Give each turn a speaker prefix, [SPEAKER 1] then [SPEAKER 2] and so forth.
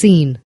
[SPEAKER 1] scene.